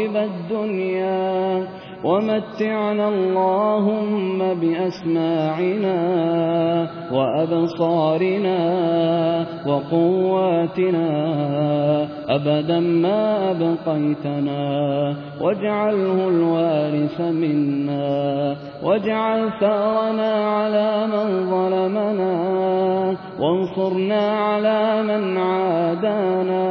مصائب الدنيا. ومتعنا اللهم بأسماعنا وأبصارنا وقواتنا. أبدا ما أبقيتنا. واجعله الوارث منا. واجعل ثأرنا على من ظلمنا. وانصرنا على من عادانا.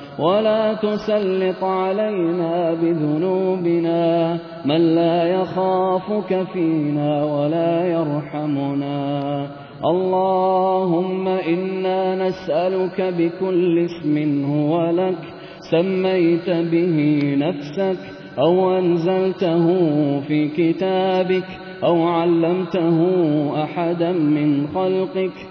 ولا تسلط علينا بذنوبنا من لا يخافك فينا ولا يرحمنا. اللهم إنا نسألك بكل اسم هو لك سميت به نفسك أو أنزلته في كتابك أو علمته أحدا من خلقك.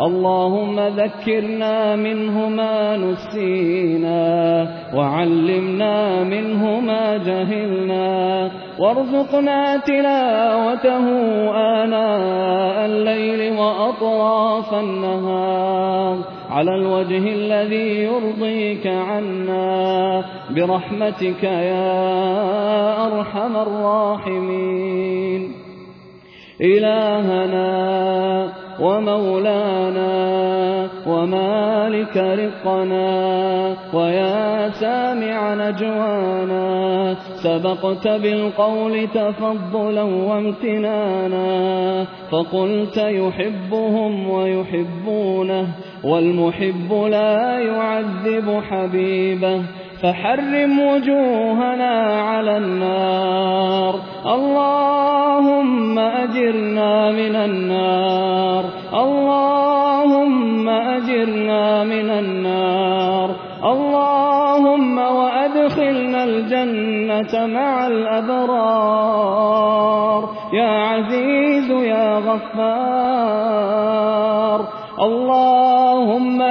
اللهم ذكرنا منه ما نسينا وعلمنا منه ما جهلنا وارزقنا تلاوته آناء الليل وأطراف النهار. على الوجه الذي يرضيك عنا برحمتك يا أرحم الراحمين. إلهنا ومولانا ومالك رقنا ويا سامع نجوانا سبقت بالقول تفضلا وامتنانا فقلت يحبهم ويحبونه والمحب لا يعذب حبيبه فحرم وجوهنا على النار. اللهم أجرنا من النار. اللهم أجرنا من النار. اللهم وأدخلنا الجنة مع الأبرار. يا عزيز يا غفار. اللهم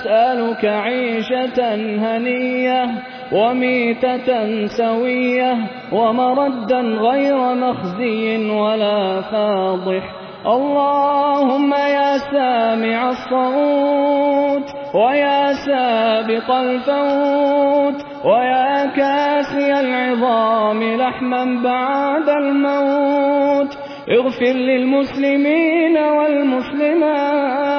نسألك عيشة هنية وميتة سوية ومردا غير مخزي ولا فاضح. اللهم يا سامع الصوت ويا سابق الفوت ويا كاسي العظام لحما بعد الموت. اغفر للمسلمين والمسلمات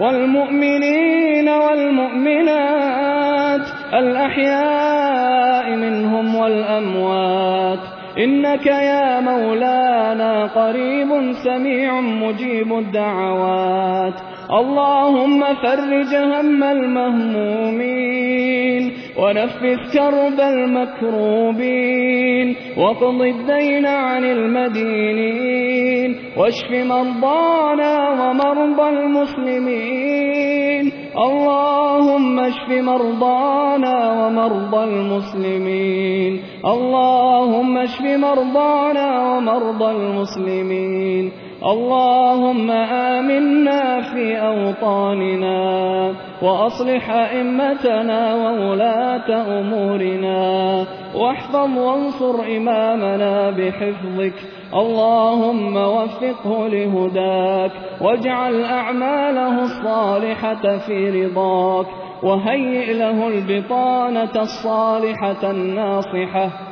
والمؤمنين والمؤمنات الأحياء منهم والأموات. إنك يا مولانا قريب سميع مجيب الدعوات. اللهم فرج هم المهمومين. ونفس كرب المكروبين واقض الدين عن المدينين واشف مرضانا ومرضى المسلمين. اللهم اشف مرضانا ومرضى المسلمين. اللهم اشف مرضانا ومرضى المسلمين. اللهم آمنا في أوطاننا وأصلح أئمتنا وولاة أمورنا واحفظ وانصر إمامنا بحفظك اللهم وفقه لهداك واجعل أعماله الصالحة في رضاك وهيئ له البطانة الصالحة الناصحة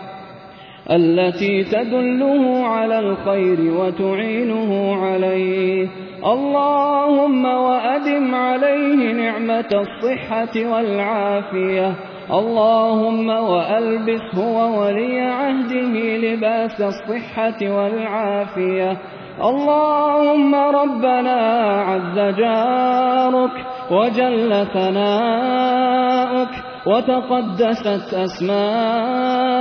التي تدله على الخير وتعينه عليه. اللهم وأدم عليه نعمة الصحة والعافية. اللهم وألبسه وولي عهده لباس الصحة والعافية. اللهم ربنا عز جارك وجل ثناؤك وتقدست أسماؤك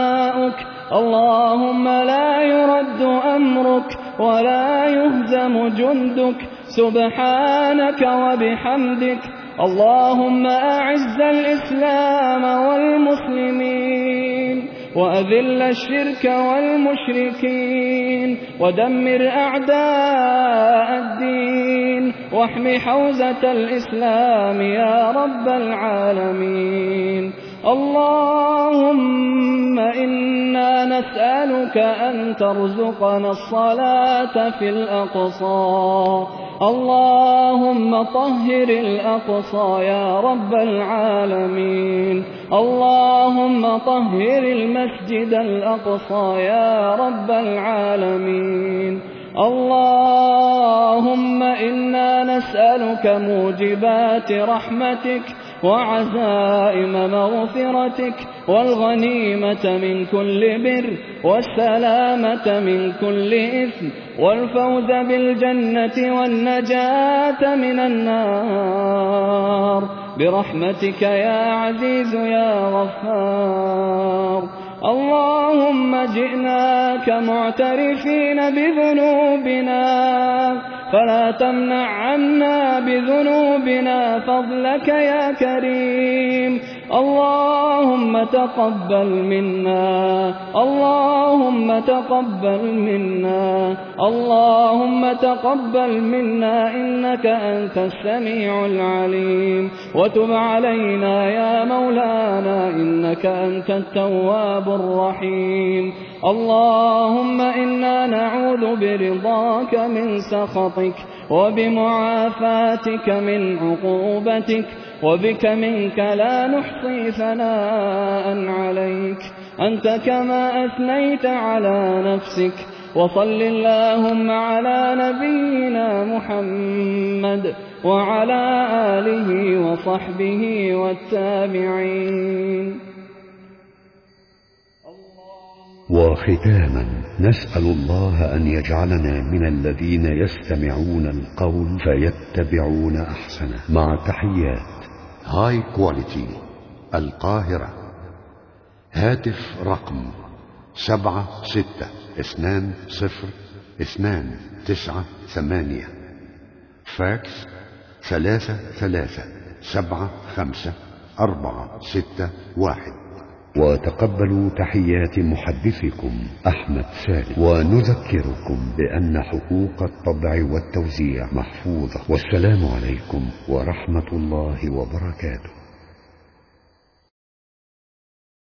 اللهم لا يرد أمرك ولا يهزم جندك. سبحانك وبحمدك. اللهم أعز الإسلام والمسلمين وأذل الشرك والمشركين ودمر أعداء الدين. واحم حوزة الإسلام يا رب العالمين. اللهم إنا نسألك أن ترزقنا الصلاة في الأقصى. اللهم طهر الأقصى يا رب العالمين. اللهم طهر المسجد الأقصى يا رب العالمين. اللهم إنا نسألك موجبات رحمتك وعزائم مغفرتك والغنيمة من كل بر والسلامة من كل إثم والفوز بالجنة والنجاة من النار برحمتك يا عزيز يا غفار اللهم جئناك معترفين بذنوبنا فلا تمنع عنا بذنوبنا فضلك يا كريم. اللهم تقبل منا. اللهم تقبل منا. اللهم تقبل منا. إنك أنت السميع العليم. وتب علينا يا مولانا. إنك أنت التواب الرحيم. اللهم إنا نعوذ برضاك من سخطك وبمعافاتك من عقوبتك وبك منك لا نحصي ثناء عليك. أنت كما أثنيت على نفسك. وصل اللهم على نبينا محمد وعلى آله وصحبه والتابعين. وختاما نسأل الله أن يجعلنا من الذين يستمعون القول فيتبعون أحسنه. مع تحيات High Quality القاهرة هاتف رقم سبعة ستة اثنان صفر اثنان تسعة ثمانية. فاكس ثلاثة ثلاثة سبعة خمسة أربعة ستة واحد. وتقبلوا تحيات محدثكم أحمد سالم. ونذكركم بأن حقوق الطبع والتوزيع محفوظة. والسلام عليكم ورحمة الله وبركاته.